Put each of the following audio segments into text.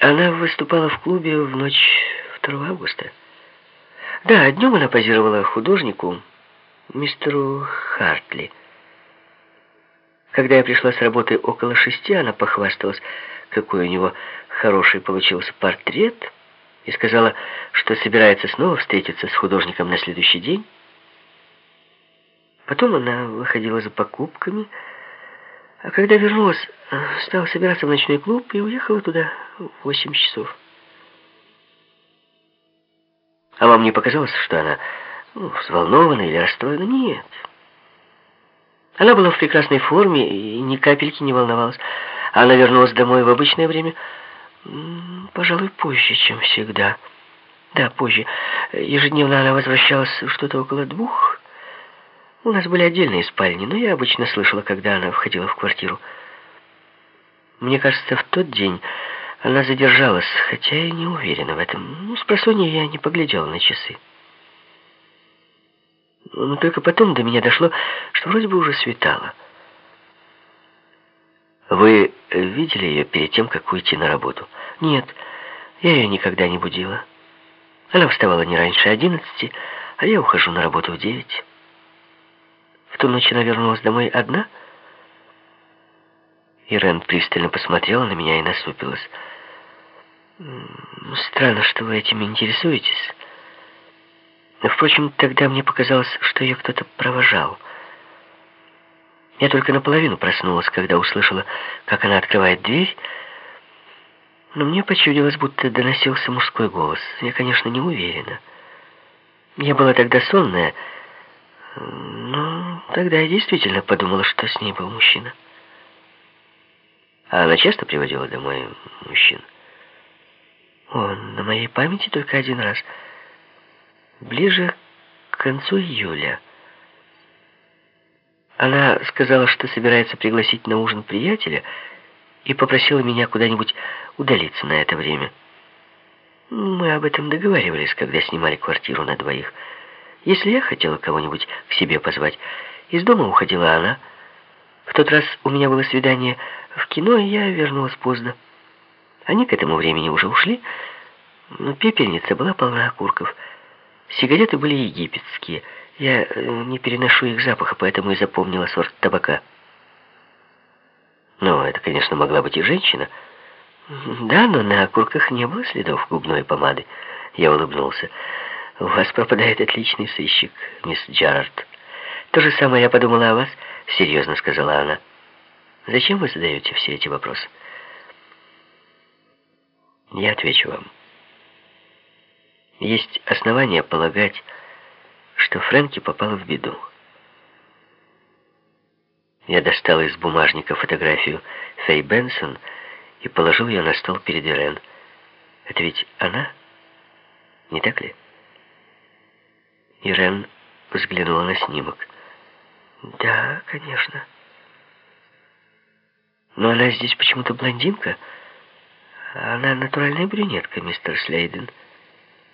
Она выступала в клубе в ночь 2 августа. Да, днем она позировала художнику, мистеру Хартли. Когда я пришла с работы около шести, она похвасталась, какой у него хороший получился портрет, и сказала, что собирается снова встретиться с художником на следующий день. Потом она выходила за покупками, а когда вернулась, стала собираться в ночной клуб и уехала туда в восемь часов. А вам не показалось, что она ну, взволнована или расстроена? Нет. Она была в прекрасной форме и ни капельки не волновалась. Она вернулась домой в обычное время, пожалуй, позже, чем всегда. Да, позже. Ежедневно она возвращалась что-то около двух. У нас были отдельные спальни, но я обычно слышала, когда она входила в квартиру. Мне кажется, в тот день она задержалась, хотя я не уверена в этом. Ну, с просонья я не поглядела на часы. Но только потом до меня дошло, что вроде бы уже светало. Вы видели ее перед тем, как уйти на работу? Нет, я ее никогда не будила. Она вставала не раньше одиннадцати, а я ухожу на работу в девять. В ту ночь она вернулась домой одна. Ирен пристально посмотрела на меня и насупилась. Странно, что вы этим интересуетесь. Но, впрочем, тогда мне показалось, что ее кто-то провожал. Я только наполовину проснулась, когда услышала, как она открывает дверь, но мне почудилось, будто доносился мужской голос. Я, конечно, не уверена. Я была тогда сонная, но тогда я действительно подумала, что с ней был мужчина. А она часто приводила домой мужчин? О, на моей памяти только один раз — ближе к концу июля. Она сказала, что собирается пригласить на ужин приятеля и попросила меня куда-нибудь удалиться на это время. Мы об этом договаривались, когда снимали квартиру на двоих. Если я хотела кого-нибудь к себе позвать, из дома уходила она. В тот раз у меня было свидание в кино, и я вернулась поздно. Они к этому времени уже ушли, но пепельница была полна окурков — Сигареты были египетские. Я э, не переношу их запаха, поэтому и запомнила сорт табака. Ну, это, конечно, могла быть и женщина. Да, но на окурках не было следов губной помады. Я улыбнулся. У вас пропадает отличный сыщик, мисс Джарард. То же самое я подумала о вас, серьезно сказала она. Зачем вы задаете все эти вопросы? Я отвечу вам. Есть основания полагать, что Фрэнки попала в беду. Я достал из бумажника фотографию Фэй Бенсон и положил ее на стол перед Ирен. Это ведь она? Не так ли? Ирен взглянула на снимок. Да, конечно. Но она здесь почему-то блондинка. Она натуральная брюнетка, мистер Слейден.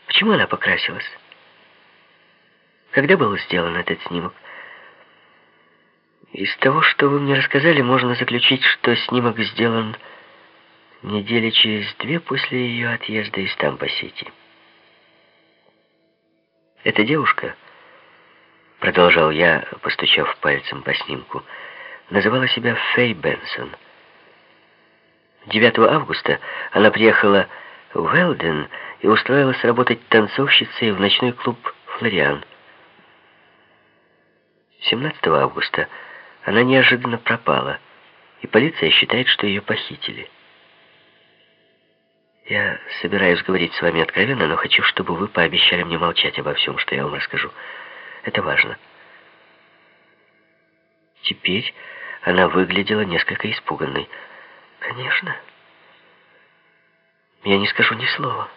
Почему она покрасилась? Когда был сделан этот снимок? Из того, что вы мне рассказали, можно заключить, что снимок сделан недели через две после ее отъезда из Тампа-Сити. Эта девушка, продолжал я, постучав пальцем по снимку, называла себя Фэй Бенсон. 9 августа она приехала в Велден и устроилась работать танцовщицей в ночной клуб «Флориан». 17 августа она неожиданно пропала, и полиция считает, что ее похитили. Я собираюсь говорить с вами откровенно, но хочу, чтобы вы пообещали мне молчать обо всем, что я вам расскажу. Это важно. Теперь она выглядела несколько испуганной. Конечно. Я не скажу ни слова.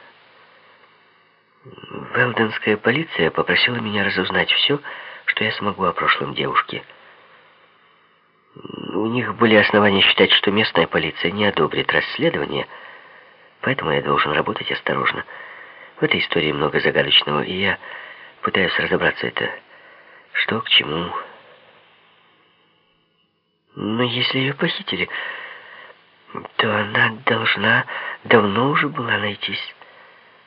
Велденская полиция попросила меня разузнать все, что я смогу о прошлом девушке. У них были основания считать, что местная полиция не одобрит расследование, поэтому я должен работать осторожно. В этой истории много загадочного, и я пытаюсь разобраться это, что к чему. Но если ее похитили, то она должна давно уже была найтись.